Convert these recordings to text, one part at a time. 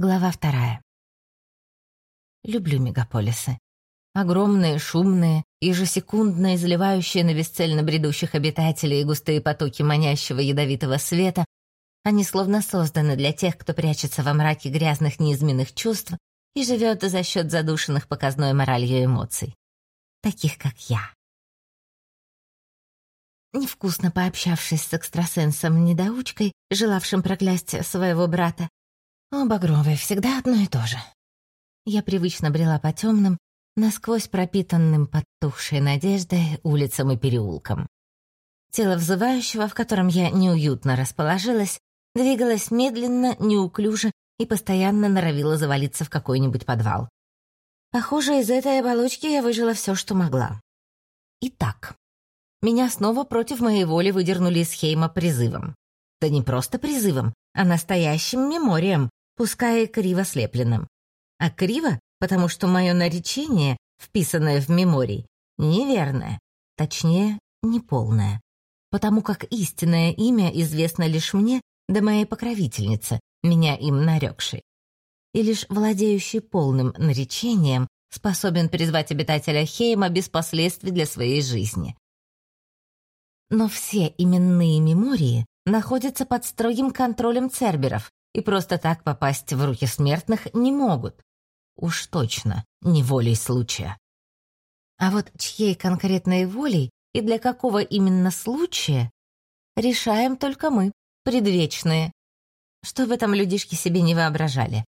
Глава вторая. Люблю мегаполисы. Огромные, шумные, ежесекундно изливающие на бесцельно бредущих обитателей густые потоки манящего ядовитого света, они словно созданы для тех, кто прячется во мраке грязных неизменных чувств и живет за счет задушенных показной моралью эмоций. Таких, как я. Невкусно пообщавшись с экстрасенсом-недоучкой, желавшим проклясть своего брата, о, Багровый, всегда одно и то же. Я привычно брела по темным, насквозь пропитанным подтухшей надеждой улицам и переулкам. Тело взывающего, в котором я неуютно расположилась, двигалось медленно, неуклюже и постоянно норовило завалиться в какой-нибудь подвал. Похоже, из этой оболочки я выжила все, что могла. Итак, меня снова против моей воли выдернули из Хейма призывом. Да не просто призывом, а настоящим меморием, пускай и криво слепленным. А криво, потому что мое наречение, вписанное в меморий, неверное, точнее, неполное. Потому как истинное имя известно лишь мне да моей покровительнице, меня им нарекшей. И лишь владеющий полным наречением способен призвать обитателя Хейма без последствий для своей жизни. Но все именные мемории находятся под строгим контролем церберов, и просто так попасть в руки смертных не могут. Уж точно, не волей случая. А вот чьей конкретной волей и для какого именно случая, решаем только мы, предвечные. Что в этом людишки себе не воображали.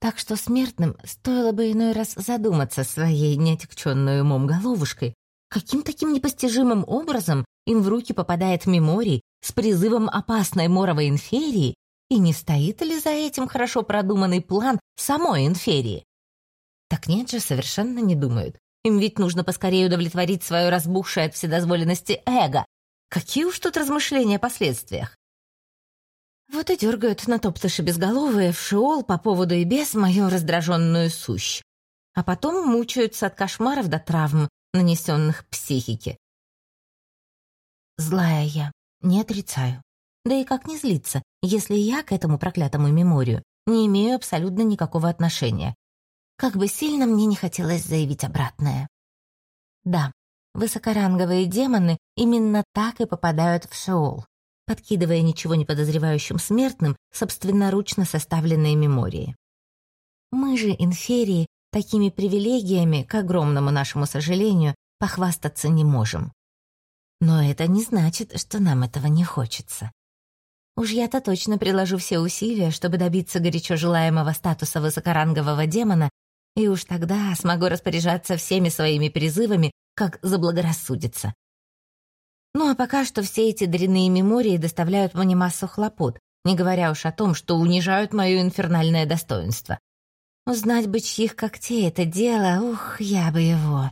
Так что смертным стоило бы иной раз задуматься своей неотекченной умом головушкой, каким таким непостижимым образом им в руки попадает меморий с призывом опасной моровой инферии и не стоит ли за этим хорошо продуманный план самой инферии? Так нет же, совершенно не думают. Им ведь нужно поскорее удовлетворить свое разбухшее от вседозволенности эго. Какие уж тут размышления о последствиях? Вот и дергают на топтыши безголовые в шиол по поводу и без мою раздраженную сущ. А потом мучаются от кошмаров до травм, нанесенных психике. Злая я, не отрицаю. Да и как не злиться, если я к этому проклятому меморию не имею абсолютно никакого отношения. Как бы сильно мне не хотелось заявить обратное. Да, высокоранговые демоны именно так и попадают в Шеол, подкидывая ничего не подозревающим смертным собственноручно составленные мемории. Мы же, инферии, такими привилегиями, к огромному нашему сожалению, похвастаться не можем. Но это не значит, что нам этого не хочется. Уж я-то точно приложу все усилия, чтобы добиться горячо желаемого статуса высокорангового демона, и уж тогда смогу распоряжаться всеми своими призывами, как заблагорассудится. Ну а пока что все эти дрянные мемории доставляют мне массу хлопот, не говоря уж о том, что унижают мое инфернальное достоинство. Узнать бы, чьих когтей это дело, ух, я бы его.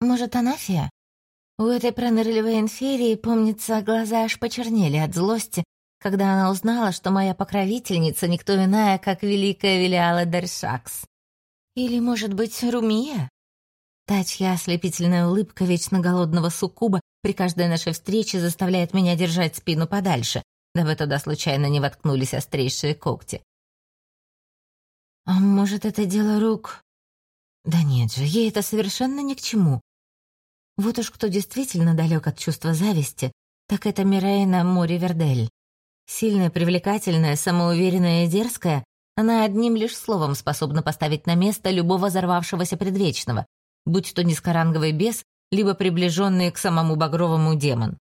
Может, Анафия? У этой пронырливой инферии, помнится, глаза аж почернели от злости, когда она узнала, что моя покровительница никто иная, как великая Велиала Дершакс. Или, может быть, Румия? Та, чья ослепительная улыбка вечно голодного суккуба при каждой нашей встрече заставляет меня держать спину подальше, дабы туда случайно не воткнулись острейшие когти. А может, это дело рук? Да нет же, ей это совершенно ни к чему. Вот уж кто действительно далек от чувства зависти, так это Мирейна Мори Вердель. Сильная, привлекательная, самоуверенная и дерзкая, она одним лишь словом способна поставить на место любого взорвавшегося предвечного, будь то низкоранговый бес, либо приближенный к самому Багровому демон.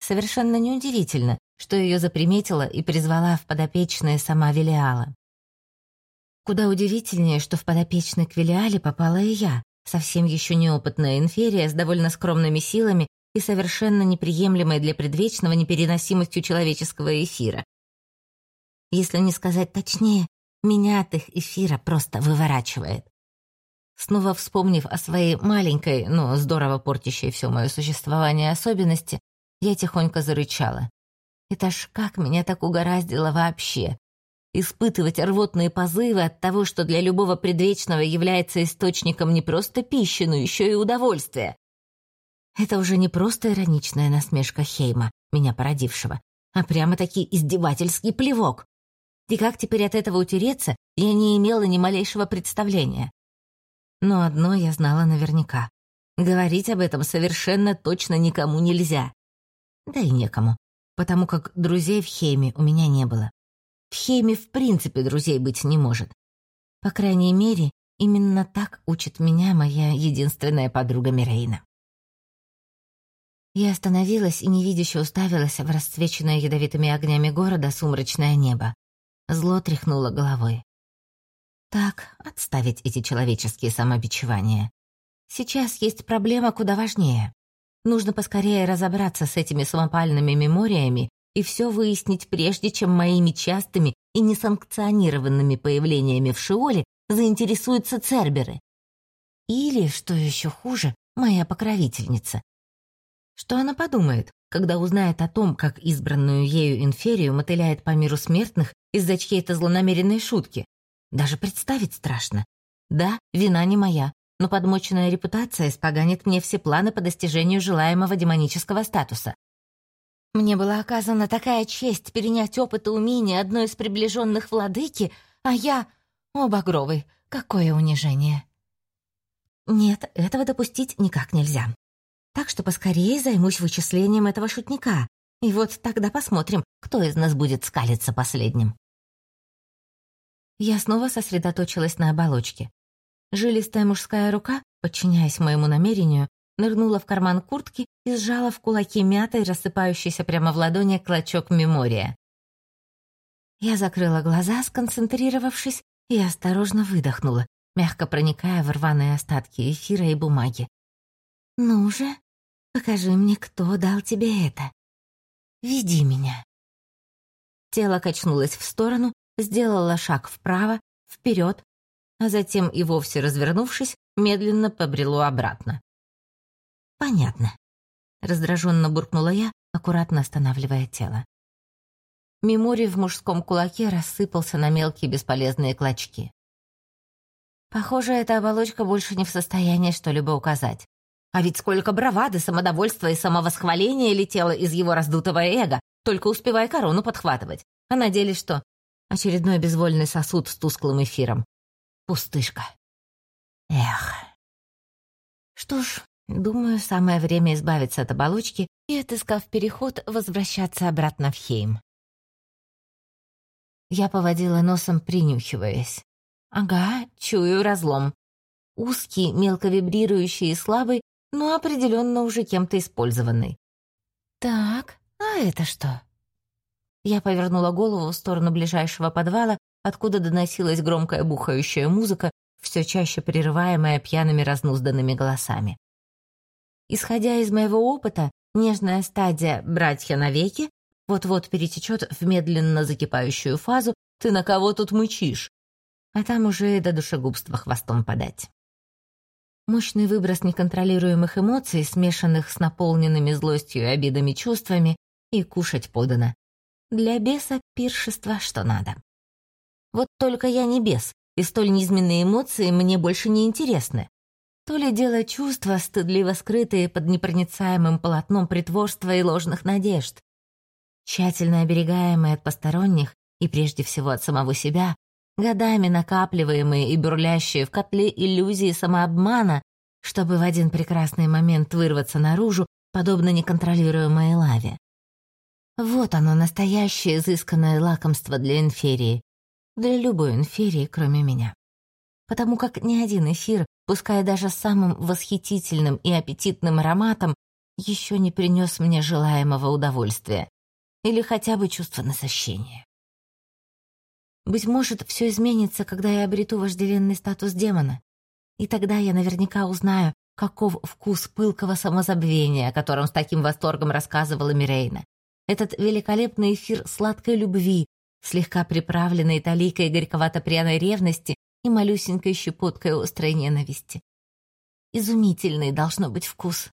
Совершенно неудивительно, что ее заприметила и призвала в подопечные сама Велиала. Куда удивительнее, что в подопечный к Велиале попала и я, Совсем еще неопытная инферия с довольно скромными силами и совершенно неприемлемой для предвечного непереносимостью человеческого эфира. Если не сказать точнее, меня от их эфира просто выворачивает. Снова вспомнив о своей маленькой, но здорово портящей все мое существование особенности, я тихонько зарычала. Это ж как меня так угораздило вообще испытывать рвотные позывы от того, что для любого предвечного является источником не просто пищи, но еще и удовольствия. Это уже не просто ироничная насмешка Хейма, меня породившего, а прямо-таки издевательский плевок. И как теперь от этого утереться, я не имела ни малейшего представления. Но одно я знала наверняка. Говорить об этом совершенно точно никому нельзя. Да и некому, потому как друзей в Хейме у меня не было. В Хейме в принципе друзей быть не может. По крайней мере, именно так учит меня моя единственная подруга Мирейна. Я остановилась и невидяще уставилась в расцвеченное ядовитыми огнями города сумрачное небо. Зло тряхнуло головой. Так, отставить эти человеческие самобичевания. Сейчас есть проблема куда важнее. Нужно поскорее разобраться с этими самопальными мемориями и все выяснить, прежде чем моими частыми и несанкционированными появлениями в Шиоле заинтересуются церберы. Или, что еще хуже, моя покровительница. Что она подумает, когда узнает о том, как избранную ею инферию мотыляет по миру смертных из-за чьей-то злонамеренной шутки? Даже представить страшно. Да, вина не моя, но подмоченная репутация испоганит мне все планы по достижению желаемого демонического статуса. Мне была оказана такая честь перенять опыт и умения одной из приближенных владыки, а я... О, Багровый, какое унижение! Нет, этого допустить никак нельзя. Так что поскорее займусь вычислением этого шутника, и вот тогда посмотрим, кто из нас будет скалиться последним. Я снова сосредоточилась на оболочке. Жилистая мужская рука, подчиняясь моему намерению, нырнула в карман куртки и сжала в кулаки мятой, рассыпающийся прямо в ладони клочок мемория. Я закрыла глаза, сконцентрировавшись, и осторожно выдохнула, мягко проникая в рваные остатки эфира и бумаги. «Ну же, покажи мне, кто дал тебе это. Веди меня». Тело качнулось в сторону, сделало шаг вправо, вперед, а затем и вовсе развернувшись, медленно побрело обратно. «Понятно», — раздраженно буркнула я, аккуратно останавливая тело. Мемори в мужском кулаке рассыпался на мелкие бесполезные клочки. Похоже, эта оболочка больше не в состоянии что-либо указать. А ведь сколько бравады, самодовольства и самовосхваления летело из его раздутого эго, только успевая корону подхватывать. А на деле что? Очередной безвольный сосуд с тусклым эфиром. Пустышка. Эх. Что ж, думаю, самое время избавиться от оболочки и, отыскав переход, возвращаться обратно в Хейм. Я поводила носом, принюхиваясь. Ага, чую разлом. Узкий, мелко вибрирующий и слабый, но определенно уже кем-то использованный. Так, а это что? Я повернула голову в сторону ближайшего подвала откуда доносилась громкая бухающая музыка, все чаще прерываемая пьяными разнузданными голосами. Исходя из моего опыта, нежная стадия «братья навеки» вот-вот перетечет в медленно закипающую фазу «ты на кого тут мычишь?», а там уже до душегубства хвостом подать. Мощный выброс неконтролируемых эмоций, смешанных с наполненными злостью и обидами чувствами, и кушать подано. Для беса пиршества что надо. Вот только я не бес, и столь низменные эмоции мне больше не интересны. То ли дело чувства, стыдливо скрытые под непроницаемым полотном притворства и ложных надежд. Тщательно оберегаемые от посторонних и прежде всего от самого себя, годами накапливаемые и бурлящие в котле иллюзии самообмана, чтобы в один прекрасный момент вырваться наружу, подобно неконтролируемой лаве. Вот оно, настоящее изысканное лакомство для инферии, для любой инферии, кроме меня. Потому как ни один эфир, пускай даже самым восхитительным и аппетитным ароматом, еще не принес мне желаемого удовольствия или хотя бы чувства насыщения. Быть может, все изменится, когда я обрету вожделенный статус демона, и тогда я наверняка узнаю, каков вкус пылкого самозабвения, о котором с таким восторгом рассказывала Мирейна. Этот великолепный эфир сладкой любви, слегка приправленной таликой горьковато-пряной ревности и малюсенькой щепоткой острой ненависти. Изумительный должно быть вкус.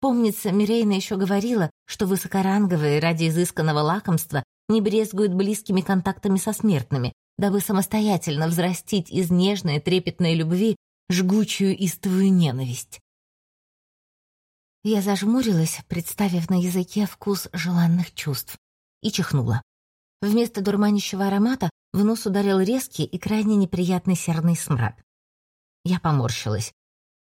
Помнится, Мирейна еще говорила, что высокоранговые ради изысканного лакомства не брезгуют близкими контактами со смертными, дабы самостоятельно взрастить из нежной трепетной любви жгучую истовую ненависть. Я зажмурилась, представив на языке вкус желанных чувств, и чихнула. Вместо дурманящего аромата в нос ударил резкий и крайне неприятный серный смрад. Я поморщилась.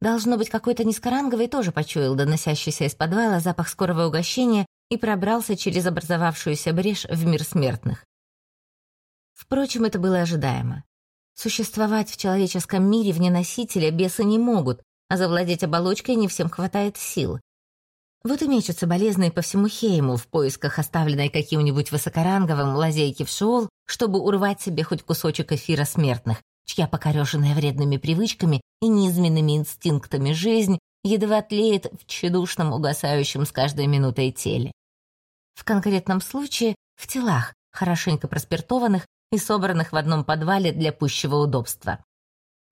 Должно быть, какой-то низкоранговый тоже почуял доносящийся из подвала запах скорого угощения и пробрался через образовавшуюся брешь в мир смертных. Впрочем, это было ожидаемо. Существовать в человеческом мире вне носителя бесы не могут, а завладеть оболочкой не всем хватает сил. Вот и мечутся болезные по всему Хейму в поисках оставленной каким-нибудь высокоранговым лазейки в шоул, чтобы урвать себе хоть кусочек эфира смертных, чья покореженная вредными привычками и низменными инстинктами жизнь едва тлеет в тщедушном, угасающем с каждой минутой теле. В конкретном случае в телах, хорошенько проспиртованных и собранных в одном подвале для пущего удобства.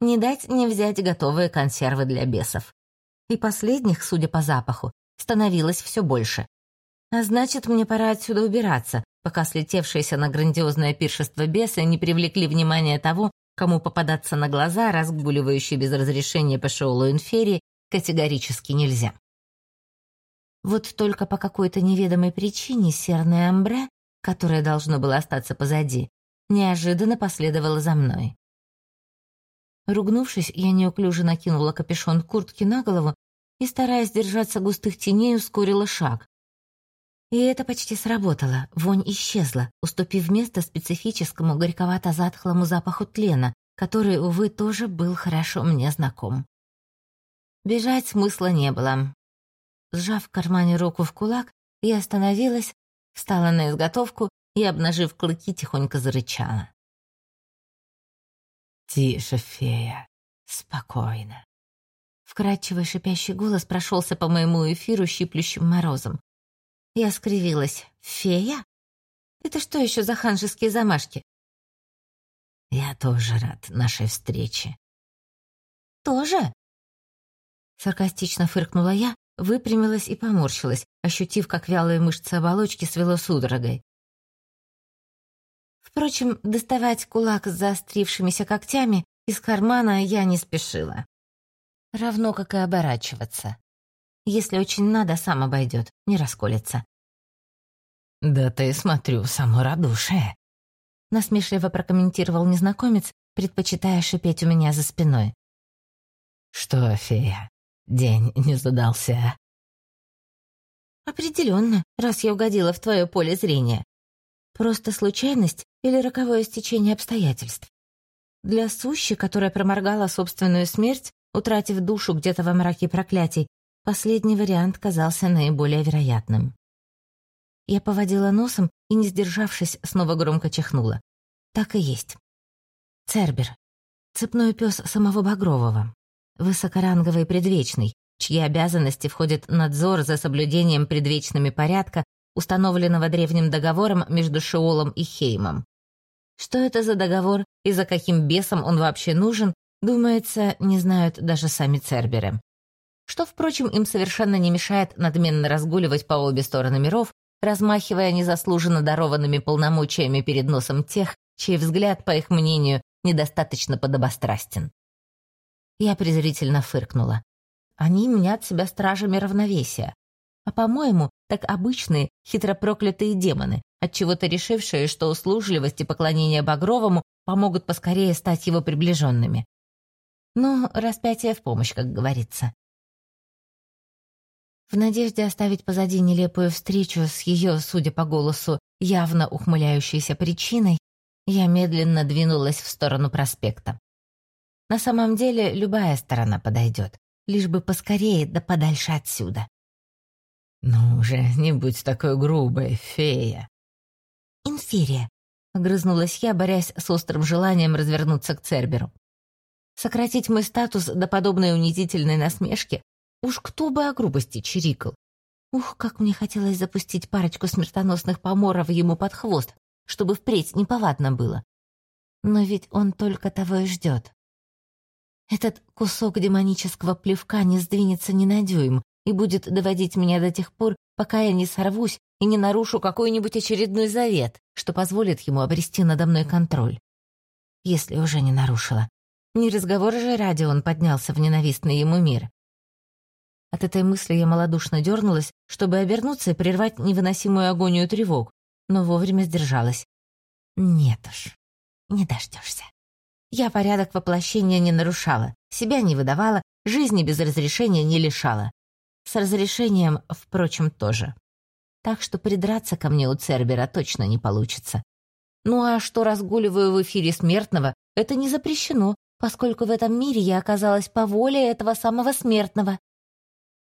Не дать не взять готовые консервы для бесов. И последних, судя по запаху, становилось все больше. А значит, мне пора отсюда убираться, пока слетевшиеся на грандиозное пиршество бесы не привлекли внимание того, кому попадаться на глаза, разгуливающие без разрешения по Шоулу Инферии, категорически нельзя. Вот только по какой-то неведомой причине серное амбре, которое должно было остаться позади, неожиданно последовала за мной. Ругнувшись, я неуклюже накинула капюшон куртки на голову и, стараясь держаться густых теней, ускорила шаг. И это почти сработало, вонь исчезла, уступив место специфическому горьковато-затхлому запаху тлена, который, увы, тоже был хорошо мне знаком. Бежать смысла не было. Сжав в кармане руку в кулак, я остановилась, встала на изготовку и, обнажив клыки, тихонько зарычала. «Тише, фея, спокойно». Вкрадчивый шипящий голос прошелся по моему эфиру щиплющим морозом. Я скривилась. «Фея? Это что еще за ханжеские замашки?» «Я тоже рад нашей встрече». «Тоже?» Саркастично фыркнула я, выпрямилась и поморщилась, ощутив, как вялые мышцы оболочки свело судорогой. Впрочем, доставать кулак с заострившимися когтями из кармана я не спешила. Равно как и оборачиваться. Если очень надо, сам обойдет, не расколется. «Да ты, смотрю, само радушие», — насмешливо прокомментировал незнакомец, предпочитая шипеть у меня за спиной. «Что, фея, день не задался?» «Определенно, раз я угодила в твое поле зрения. Просто случайность или роковое стечение обстоятельств. Для сущи, которая проморгала собственную смерть, утратив душу где-то во мраке проклятий, последний вариант казался наиболее вероятным. Я поводила носом и, не сдержавшись, снова громко чихнула. Так и есть. Цербер. Цепной пес самого Багрового. Высокоранговый предвечный, чьи обязанности входят надзор за соблюдением предвечными порядка, установленного древним договором между Шеолом и Хеймом. Что это за договор и за каким бесом он вообще нужен, думается, не знают даже сами Церберы. Что, впрочем, им совершенно не мешает надменно разгуливать по обе стороны миров, размахивая незаслуженно дарованными полномочиями перед носом тех, чей взгляд, по их мнению, недостаточно подобострастен. Я презрительно фыркнула. Они мнят себя стражами равновесия. А, по-моему, так обычные, хитропроклятые демоны, отчего-то решившие, что услужливость и поклонение Багровому помогут поскорее стать его приближенными. Но распятие в помощь, как говорится. В надежде оставить позади нелепую встречу с ее, судя по голосу, явно ухмыляющейся причиной, я медленно двинулась в сторону проспекта. На самом деле, любая сторона подойдет, лишь бы поскорее да подальше отсюда. «Ну уже не будь такой грубой, фея!» «Инферия», — огрызнулась я, борясь с острым желанием развернуться к Церберу. Сократить мой статус до подобной унизительной насмешки? Уж кто бы о грубости чирикал. Ух, как мне хотелось запустить парочку смертоносных поморов ему под хвост, чтобы впредь неповадно было. Но ведь он только того и ждет. Этот кусок демонического плевка не сдвинется ни на дюйм, и будет доводить меня до тех пор, пока я не сорвусь и не нарушу какой-нибудь очередной завет, что позволит ему обрести надо мной контроль. Если уже не нарушила. Не разговор же ради он поднялся в ненавистный ему мир. От этой мысли я малодушно дернулась, чтобы обернуться и прервать невыносимую агонию тревог, но вовремя сдержалась. Нет уж, не дождешься. Я порядок воплощения не нарушала, себя не выдавала, жизни без разрешения не лишала. С разрешением, впрочем, тоже. Так что придраться ко мне у Цербера точно не получится. Ну а что разгуливаю в эфире смертного, это не запрещено, поскольку в этом мире я оказалась по воле этого самого смертного.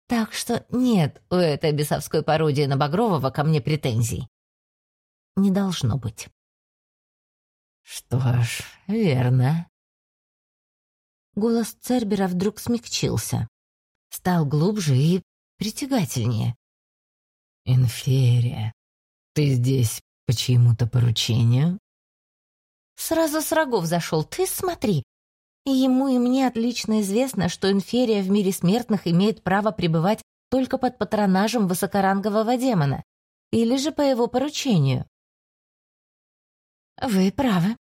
Так что нет у этой бесовской пародии на Багрового ко мне претензий. Не должно быть. Что ж, верно. Голос Цербера вдруг смягчился. Стал глубже и притягательнее. «Инферия, ты здесь по чьему-то поручению?» «Сразу с рогов зашел, ты смотри. И ему и мне отлично известно, что инферия в мире смертных имеет право пребывать только под патронажем высокорангового демона, или же по его поручению». «Вы правы».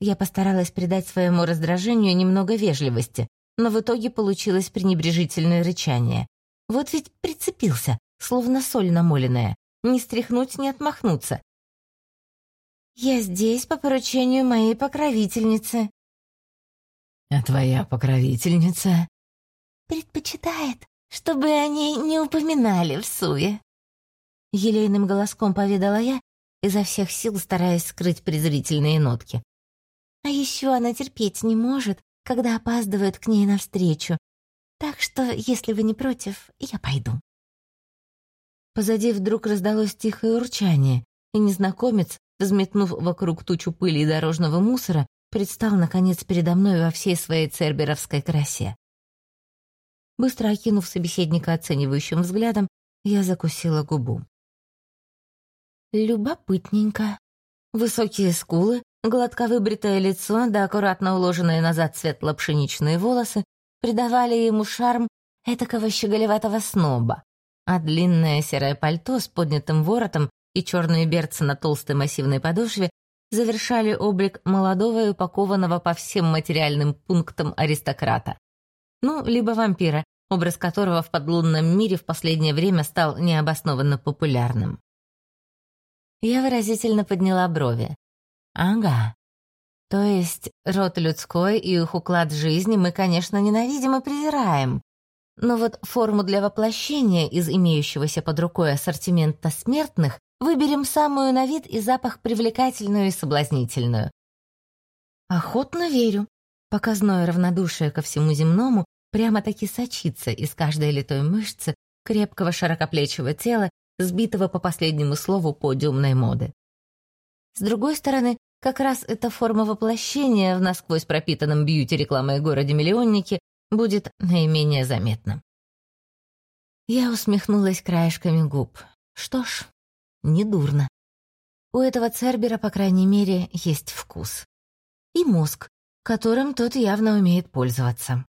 Я постаралась придать своему раздражению немного вежливости, но в итоге получилось пренебрежительное рычание. Вот ведь прицепился, словно соль намоленная. Не стряхнуть, не отмахнуться. «Я здесь по поручению моей покровительницы». «А твоя покровительница?» «Предпочитает, чтобы о ней не упоминали в суе». Елейным голоском поведала я, изо всех сил стараясь скрыть презрительные нотки. А еще она терпеть не может, когда опаздывают к ней навстречу. Так что, если вы не против, я пойду. Позади вдруг раздалось тихое урчание, и незнакомец, взметнув вокруг тучу пыли и дорожного мусора, предстал, наконец, передо мной во всей своей церберовской красе. Быстро окинув собеседника оценивающим взглядом, я закусила губу. Любопытненько. Высокие скулы, гладко выбритое лицо да аккуратно уложенные назад светло-пшеничные волосы придавали ему шарм этакого щеголеватого сноба, а длинное серое пальто с поднятым воротом и черные берцы на толстой массивной подошве завершали облик молодого и упакованного по всем материальным пунктам аристократа. Ну, либо вампира, образ которого в подлунном мире в последнее время стал необоснованно популярным. Я выразительно подняла брови. «Ага. То есть род людской и их уклад жизни мы, конечно, ненавидим и презираем. Но вот форму для воплощения из имеющегося под рукой ассортимента смертных выберем самую на вид и запах привлекательную и соблазнительную. Охотно верю. Показное равнодушие ко всему земному прямо-таки сочится из каждой литой мышцы крепкого широкоплечего тела сбитого по последнему слову подиумной моды. С другой стороны, как раз эта форма воплощения в насквозь пропитанном бьюти-рекламой городе-миллионнике будет наименее заметна. Я усмехнулась краешками губ. Что ж, недурно. У этого Цербера, по крайней мере, есть вкус. И мозг, которым тот явно умеет пользоваться.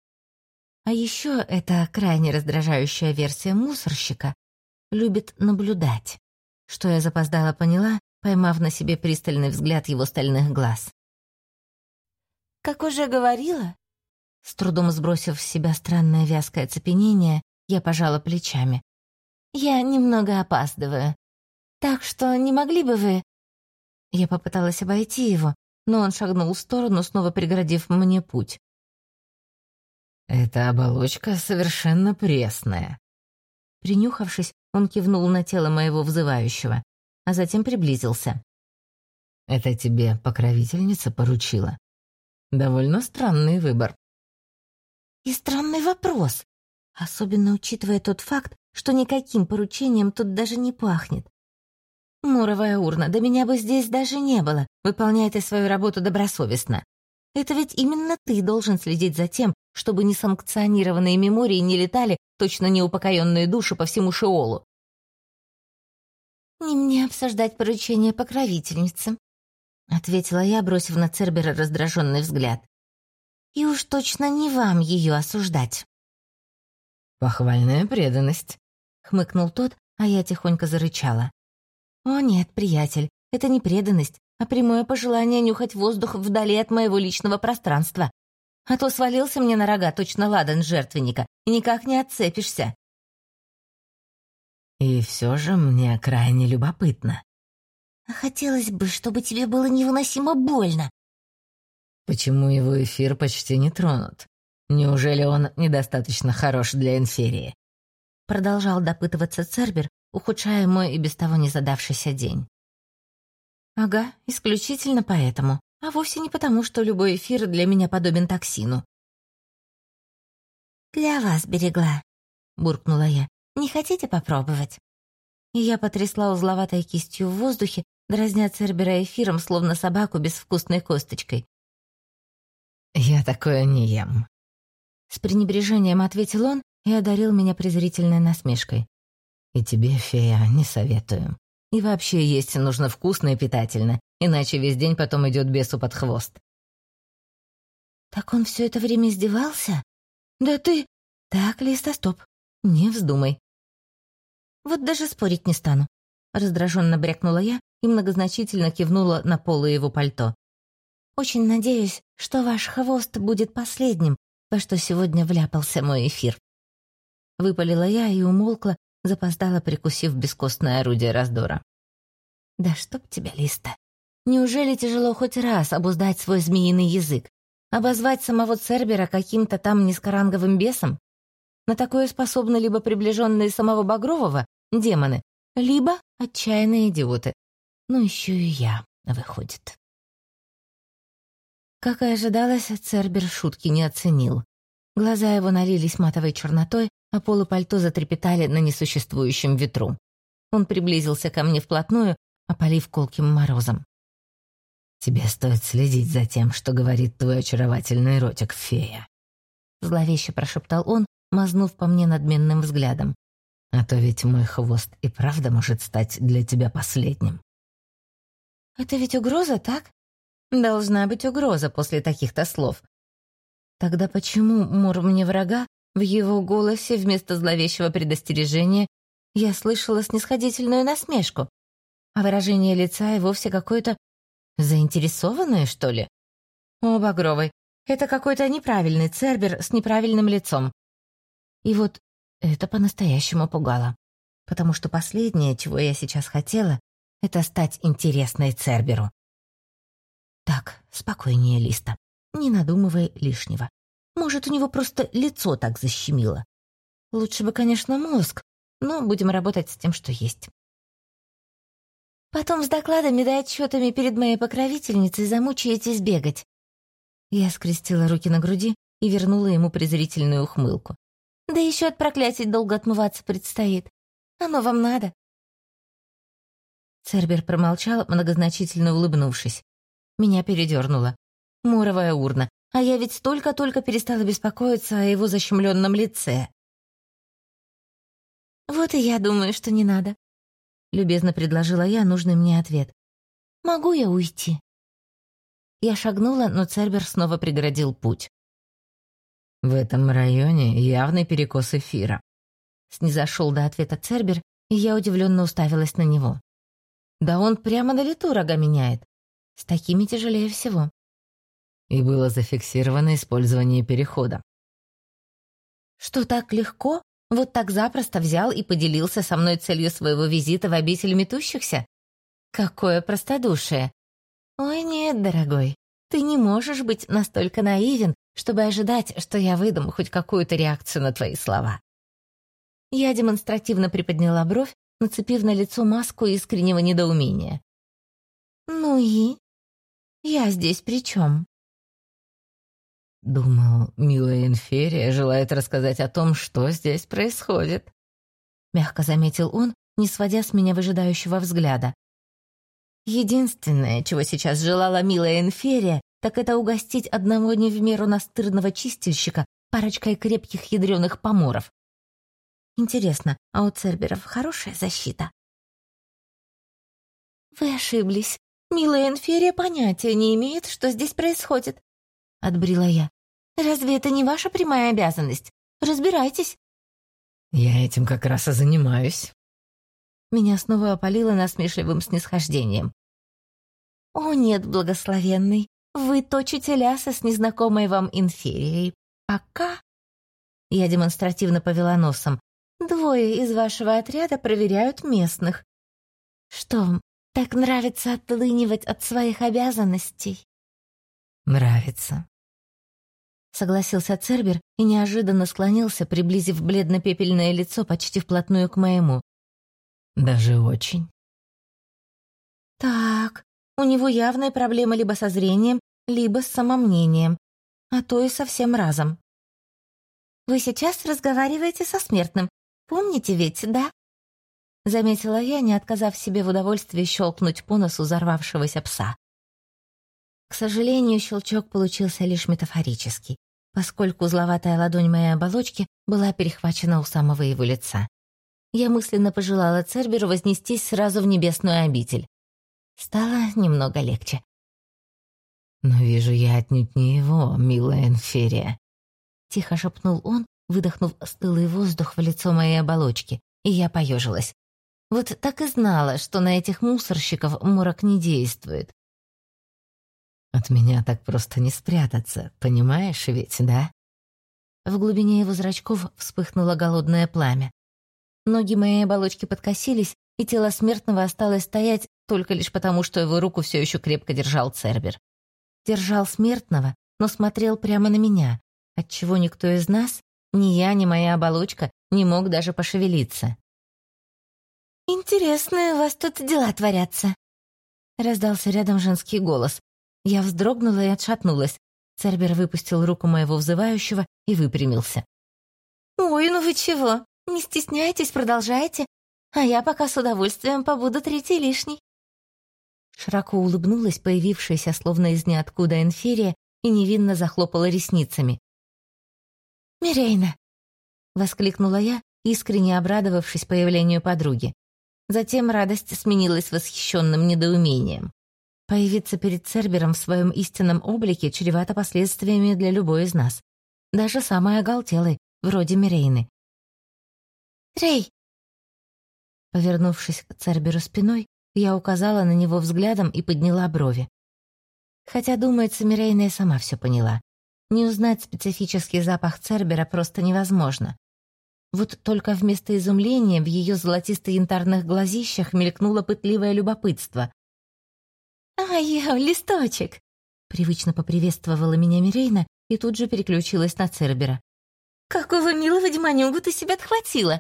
А еще эта крайне раздражающая версия мусорщика любит наблюдать, что я запоздала поняла, поймав на себе пристальный взгляд его стальных глаз. «Как уже говорила», с трудом сбросив с себя странное вязкое цепенение, я пожала плечами. «Я немного опаздываю. Так что не могли бы вы...» Я попыталась обойти его, но он шагнул в сторону, снова преградив мне путь. «Эта оболочка совершенно пресная». Принюхавшись, он кивнул на тело моего взывающего, а затем приблизился. «Это тебе покровительница поручила? Довольно странный выбор». «И странный вопрос, особенно учитывая тот факт, что никаким поручением тут даже не пахнет. Муровая урна, да меня бы здесь даже не было, выполняя ты свою работу добросовестно. Это ведь именно ты должен следить за тем, чтобы несанкционированные мемории не летали, точно неупокоенные души по всему Шеолу. «Не мне обсуждать поручение покровительницы», — ответила я, бросив на Цербера раздраженный взгляд. «И уж точно не вам ее осуждать». «Похвальная преданность», — хмыкнул тот, а я тихонько зарычала. «О нет, приятель, это не преданность, а прямое пожелание нюхать воздух вдали от моего личного пространства. А то свалился мне на рога точно ладан жертвенника, и никак не отцепишься. И все же мне крайне любопытно. Хотелось бы, чтобы тебе было невыносимо больно. Почему его эфир почти не тронут? Неужели он недостаточно хорош для инферии? Продолжал допытываться Цербер, ухудшая мой и без того не задавшийся день. Ага, исключительно поэтому, а вовсе не потому, что любой эфир для меня подобен токсину. «Для вас берегла», — буркнула я. «Не хотите попробовать?» И я потрясла узловатой кистью в воздухе, дразня Цербера эфиром, словно собаку безвкусной косточкой. «Я такое не ем», — с пренебрежением ответил он и одарил меня презрительной насмешкой. «И тебе, фея, не советую. И вообще есть нужно вкусно и питательно, иначе весь день потом идет бесу под хвост». «Так он все это время издевался?» «Да ты...» «Так, Листа, стоп. Не вздумай». «Вот даже спорить не стану», — раздраженно брякнула я и многозначительно кивнула на полы его пальто. «Очень надеюсь, что ваш хвост будет последним, во что сегодня вляпался мой эфир». Выпалила я и умолкла, запоздала, прикусив бескостное орудие раздора. «Да чтоб тебя, Листа! Неужели тяжело хоть раз обуздать свой змеиный язык? Обозвать самого Цербера каким-то там низкоранговым бесом? На такое способны либо приближенные самого Багрового, демоны, либо отчаянные идиоты. Ну, еще и я, выходит. Как и ожидалось, Цербер шутки не оценил. Глаза его налились матовой чернотой, а полы пальто затрепетали на несуществующем ветру. Он приблизился ко мне вплотную, опалив колким морозом. Тебе стоит следить за тем, что говорит твой очаровательный ротик, фея. Зловеще прошептал он, мазнув по мне надменным взглядом. А то ведь мой хвост и правда может стать для тебя последним. Это ведь угроза, так? Должна быть угроза после таких-то слов. Тогда почему, Мур мне врага, в его голосе вместо зловещего предостережения я слышала снисходительную насмешку, а выражение лица и вовсе какое-то Заинтересованные, что ли? О, Багровый, это какой-то неправильный цербер с неправильным лицом. И вот это по-настоящему пугало. Потому что последнее, чего я сейчас хотела, это стать интересной Церберу. Так, спокойнее, Листа. Не надумывай лишнего. Может, у него просто лицо так защемило. Лучше бы, конечно, мозг, но будем работать с тем, что есть. Потом с докладами да отчетами перед моей покровительницей замучаетесь бегать». Я скрестила руки на груди и вернула ему презрительную ухмылку. «Да еще от проклятий долго отмываться предстоит. Оно вам надо?» Цербер промолчал, многозначительно улыбнувшись. Меня передернуло. Муровая урна, а я ведь только-только перестала беспокоиться о его защемленном лице. «Вот и я думаю, что не надо», Любезно предложила я нужный мне ответ. «Могу я уйти?» Я шагнула, но Цербер снова преградил путь. «В этом районе явный перекос эфира». Снизошел до ответа Цербер, и я удивленно уставилась на него. «Да он прямо на лету рога меняет. С такими тяжелее всего». И было зафиксировано использование перехода. «Что так легко?» Вот так запросто взял и поделился со мной целью своего визита в обитель метущихся? Какое простодушие! Ой, нет, дорогой, ты не можешь быть настолько наивен, чтобы ожидать, что я выдам хоть какую-то реакцию на твои слова. Я демонстративно приподняла бровь, нацепив на лицо маску искреннего недоумения. «Ну и? Я здесь при чем?» Думал, милая Инферия желает рассказать о том, что здесь происходит. Мягко заметил он, не сводя с меня выжидающего взгляда. Единственное, чего сейчас желала милая Инферия, так это угостить одного не в меру настырного чистильщика парочкой крепких ядреных поморов. Интересно, а у Церберов хорошая защита? Вы ошиблись. Милая Инферия понятия не имеет, что здесь происходит. Отбрила я. Разве это не ваша прямая обязанность? Разбирайтесь. Я этим как раз и занимаюсь. Меня снова опалило насмешливым снисхождением. О нет, благословенный, вы точите лясы с незнакомой вам инферией. Пока... Я демонстративно повела носом. Двое из вашего отряда проверяют местных. Что, Так нравится отлынивать от своих обязанностей. Нравится. Согласился Цербер и неожиданно склонился, приблизив бледно-пепельное лицо почти вплотную к моему. Даже очень. Так, у него явные проблемы либо со зрением, либо с самомнением, а то и совсем разом. Вы сейчас разговариваете со смертным, помните ведь, да? Заметила я, не отказав себе в удовольствии щелкнуть по носу взорвавшегося пса. К сожалению, щелчок получился лишь метафорический, поскольку узловатая ладонь моей оболочки была перехвачена у самого его лица. Я мысленно пожелала Церберу вознестись сразу в небесную обитель. Стало немного легче. «Но вижу я отнюдь не его, милая Энферия», — тихо шепнул он, выдохнув стылый воздух в лицо моей оболочки, и я поежилась. Вот так и знала, что на этих мусорщиков морок не действует. От меня так просто не спрятаться, понимаешь ведь, да? В глубине его зрачков вспыхнуло голодное пламя. Ноги моей оболочки подкосились, и тело смертного осталось стоять только лишь потому, что его руку все еще крепко держал Цербер. Держал смертного, но смотрел прямо на меня, отчего никто из нас, ни я, ни моя оболочка, не мог даже пошевелиться. «Интересные у вас тут дела творятся», — раздался рядом женский голос. Я вздрогнула и отшатнулась. Цербер выпустил руку моего взывающего и выпрямился. «Ой, ну вы чего? Не стесняйтесь, продолжайте. А я пока с удовольствием побуду третий лишний». Широко улыбнулась появившаяся словно из ниоткуда Энферия и невинно захлопала ресницами. «Мирейна!» — воскликнула я, искренне обрадовавшись появлению подруги. Затем радость сменилась восхищенным недоумением. Появиться перед Цербером в своем истинном облике чревато последствиями для любой из нас. Даже самой оголтелой, вроде Мирейны. «Рей!» Повернувшись к Церберу спиной, я указала на него взглядом и подняла брови. Хотя, думается, Мирейна и сама все поняла. Не узнать специфический запах Цербера просто невозможно. Вот только вместо изумления в ее золотисто-янтарных глазищах мелькнуло пытливое любопытство. «Ай, листочек!» Привычно поприветствовала меня Мирейна и тут же переключилась на Цербера. «Какого милого демонюгу ты себя отхватила!»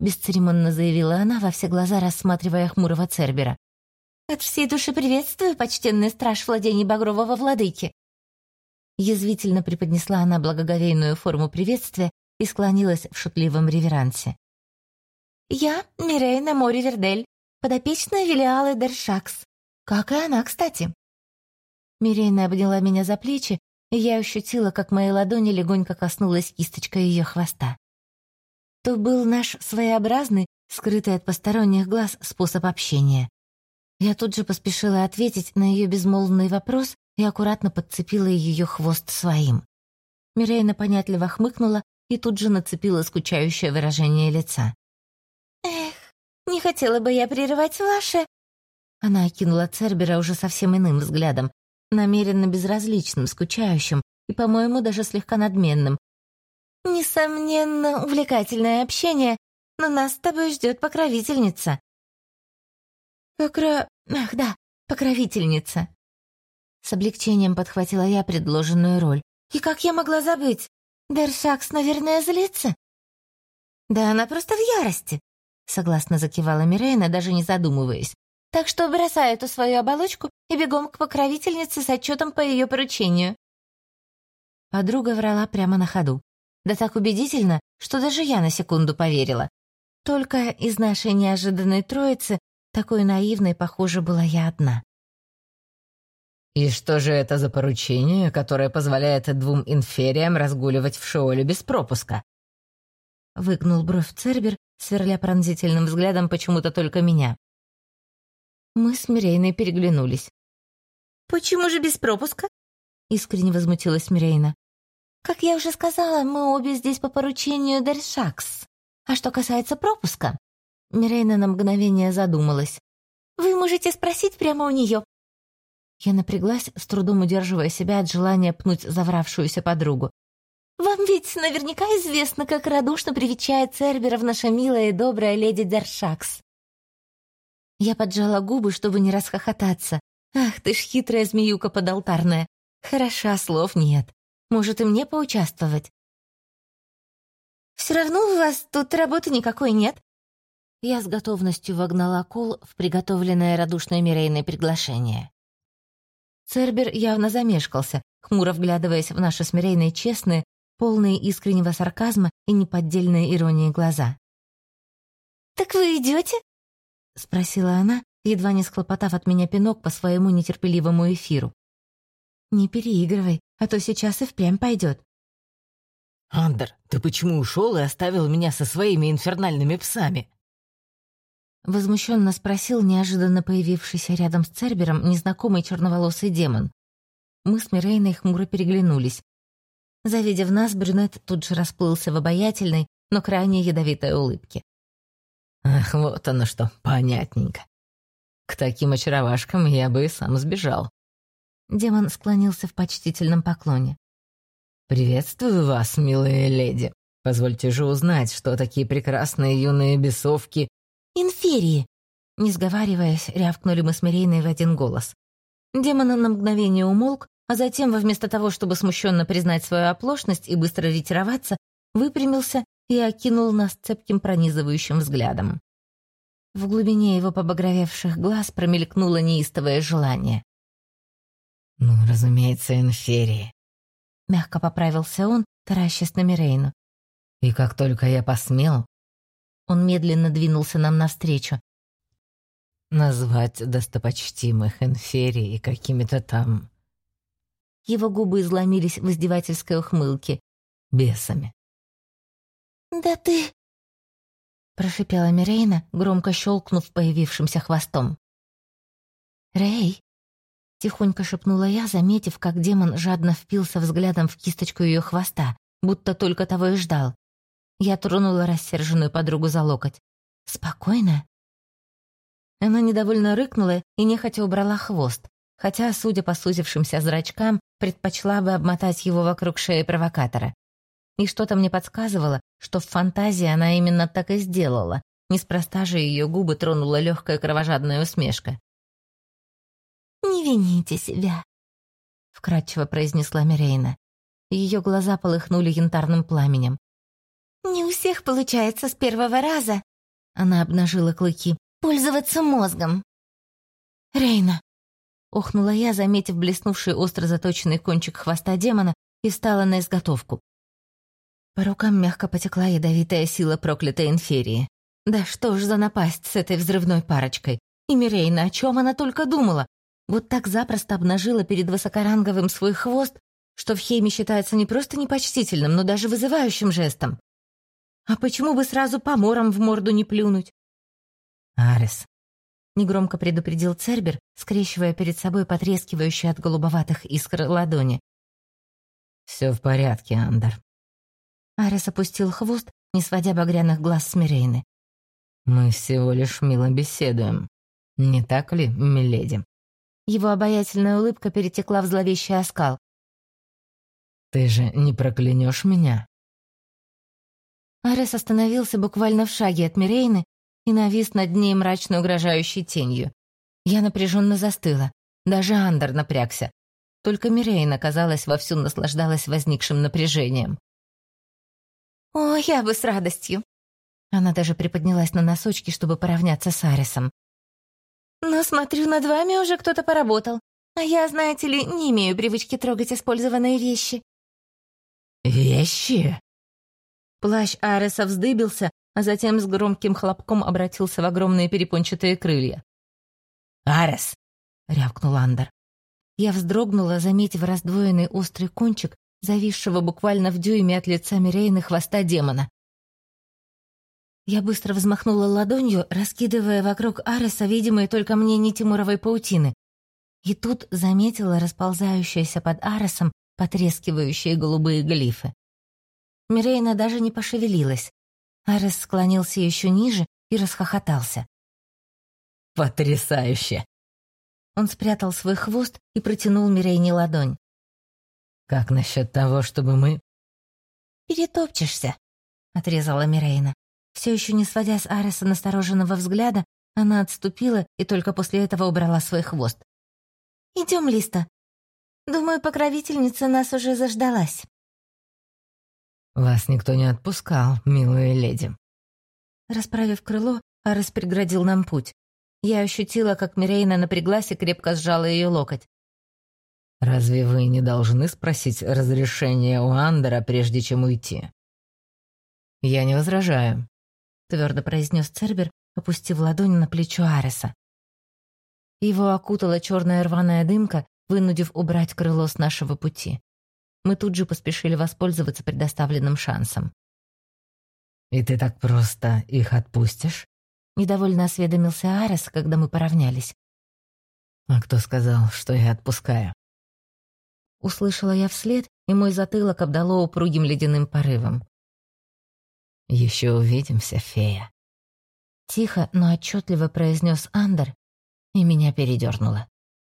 Бесцеремонно заявила она, во все глаза рассматривая хмурого Цербера. «От всей души приветствую, почтенный страж владений Багрового Владыки!» Язвительно преподнесла она благоговейную форму приветствия и склонилась в шутливом реверансе. «Я Мирейна Мори Вердель, подопечная Велиалы Дершакс. Как и она, кстати». Мирейна обняла меня за плечи, и я ощутила, как моей ладони легонько коснулась кисточка ее хвоста. То был наш своеобразный, скрытый от посторонних глаз способ общения. Я тут же поспешила ответить на ее безмолвный вопрос и аккуратно подцепила ее хвост своим. Мирейна понятливо хмыкнула и тут же нацепила скучающее выражение лица. «Эх, не хотела бы я прерывать ваше...» Она окинула Цербера уже совсем иным взглядом, намеренно безразличным, скучающим и, по-моему, даже слегка надменным. «Несомненно, увлекательное общение, но нас с тобой ждет покровительница». «Покро... Ах, да, покровительница». С облегчением подхватила я предложенную роль. «И как я могла забыть? Дершакс, наверное, злится?» «Да она просто в ярости», — согласно закивала Мирейна, даже не задумываясь. «Так что бросаю эту свою оболочку и бегом к покровительнице с отчетом по ее поручению». Подруга врала прямо на ходу. Да так убедительно, что даже я на секунду поверила. Только из нашей неожиданной троицы такой наивной, похоже, была я одна. «И что же это за поручение, которое позволяет двум инфериям разгуливать в Шеоле без пропуска?» Выгнул бровь Цербер, сверля пронзительным взглядом почему-то только меня. Мы с Мирейной переглянулись. «Почему же без пропуска?» — искренне возмутилась Мирейна. «Как я уже сказала, мы обе здесь по поручению Дершакс. А что касается пропуска...» Мирейна на мгновение задумалась. «Вы можете спросить прямо у нее. Я напряглась, с трудом удерживая себя от желания пнуть завравшуюся подругу. «Вам ведь наверняка известно, как радушно привечает Церберов наша милая и добрая леди Дершакс». Я поджала губы, чтобы не расхохотаться. Ах, ты ж хитрая змеюка подалтарная. Хороша, слов нет. Может, и мне поучаствовать? Все равно у вас тут работы никакой нет. Я с готовностью вогнала кол в приготовленное радушной Мирейной приглашение. Цербер явно замешкался, хмуро вглядываясь в наши смирейные честные, полные искреннего сарказма и неподдельной иронии глаза. «Так вы идете? Спросила она, едва не схлопотав от меня пинок по своему нетерпеливому эфиру. «Не переигрывай, а то сейчас и впрямь пойдет. «Андер, ты почему ушел и оставил меня со своими инфернальными псами?» Возмущенно спросил неожиданно появившийся рядом с Цербером незнакомый черноволосый демон. Мы с Мирейной хмуро переглянулись. Завидев нас, брюнет тут же расплылся в обаятельной, но крайне ядовитой улыбке. Ах, вот оно что, понятненько. К таким очаровашкам я бы и сам сбежал. Демон склонился в почтительном поклоне. «Приветствую вас, милые леди. Позвольте же узнать, что такие прекрасные юные бесовки...» «Инферии!» Не сговариваясь, рявкнули мы с Мирейной в один голос. Демон на мгновение умолк, а затем, вместо того, чтобы смущенно признать свою оплошность и быстро ретироваться, выпрямился и окинул нас цепким пронизывающим взглядом. В глубине его побагровевших глаз промелькнуло неистовое желание. «Ну, разумеется, инферии», — мягко поправился он, таращась на Мирейну. «И как только я посмел...» Он медленно двинулся нам навстречу. «Назвать достопочтимых инферий какими-то там...» Его губы изломились в издевательской ухмылке. «Бесами». «Да ты...» Прошипела Мирейна, громко щелкнув появившимся хвостом. «Рэй!» Тихонько шепнула я, заметив, как демон жадно впился взглядом в кисточку ее хвоста, будто только того и ждал. Я тронула рассерженную подругу за локоть. «Спокойно?» Она недовольно рыкнула и нехотя убрала хвост, хотя, судя по сузившимся зрачкам, предпочла бы обмотать его вокруг шеи провокатора. И что-то мне подсказывало, что в фантазии она именно так и сделала. Неспроста же ее губы тронула легкая кровожадная усмешка. «Не вините себя», — вкратчиво произнесла Мирейна. Ее глаза полыхнули янтарным пламенем. «Не у всех получается с первого раза», — она обнажила клыки, — «пользоваться мозгом». «Рейна», — охнула я, заметив блеснувший остро заточенный кончик хвоста демона, и встала на изготовку. По рукам мягко потекла ядовитая сила проклятой инферии. Да что ж за напасть с этой взрывной парочкой? И Мирейна, о чем она только думала? Вот так запросто обнажила перед высокоранговым свой хвост, что в Хейме считается не просто непочтительным, но даже вызывающим жестом. А почему бы сразу помором в морду не плюнуть? «Арес», — негромко предупредил Цербер, скрещивая перед собой потрескивающие от голубоватых искр ладони. «Все в порядке, Андер. Арес опустил хвост, не сводя багряных глаз с Мирейны. «Мы всего лишь мило беседуем. Не так ли, миледи?» Его обаятельная улыбка перетекла в зловещий оскал. «Ты же не проклянешь меня?» Арес остановился буквально в шаге от Мирейны и навис над ней мрачно угрожающей тенью. Я напряженно застыла. Даже Андер напрягся. Только Мирейна, казалось, вовсю наслаждалась возникшим напряжением. «О, я бы с радостью!» Она даже приподнялась на носочки, чтобы поравняться с Арисом. «Но смотрю, над вами уже кто-то поработал. А я, знаете ли, не имею привычки трогать использованные вещи». «Вещи?» Плащ Ареса вздыбился, а затем с громким хлопком обратился в огромные перепончатые крылья. «Арес!» — рявкнул Андер. Я вздрогнула, заметив раздвоенный острый кончик зависшего буквально в дюйме от лица Мирейны хвоста демона. Я быстро взмахнула ладонью, раскидывая вокруг Ареса видимые только мне не Тимуровой паутины. И тут заметила расползающиеся под Аресом потрескивающие голубые глифы. Мирейна даже не пошевелилась. Арес склонился еще ниже и расхохотался. «Потрясающе!» Он спрятал свой хвост и протянул Мирейне ладонь. «Как насчет того, чтобы мы...» «Перетопчешься», — отрезала Мирейна. Все еще не сводя с Ареса настороженного взгляда, Она отступила и только после этого убрала свой хвост. «Идем, Листа. Думаю, покровительница нас уже заждалась». «Вас никто не отпускал, милые леди». Расправив крыло, Арес преградил нам путь. Я ощутила, как Мирейна напряглась и крепко сжала ее локоть. «Разве вы не должны спросить разрешения у Андера, прежде чем уйти?» «Я не возражаю», — твердо произнес Цербер, опустив ладонь на плечо Ареса. Его окутала черная рваная дымка, вынудив убрать крыло с нашего пути. Мы тут же поспешили воспользоваться предоставленным шансом. «И ты так просто их отпустишь?» Недовольно осведомился Арес, когда мы поравнялись. «А кто сказал, что я отпускаю?» Услышала я вслед, и мой затылок обдало упругим ледяным порывом. «Еще увидимся, фея». Тихо, но отчетливо произнес Андер, и меня передернуло.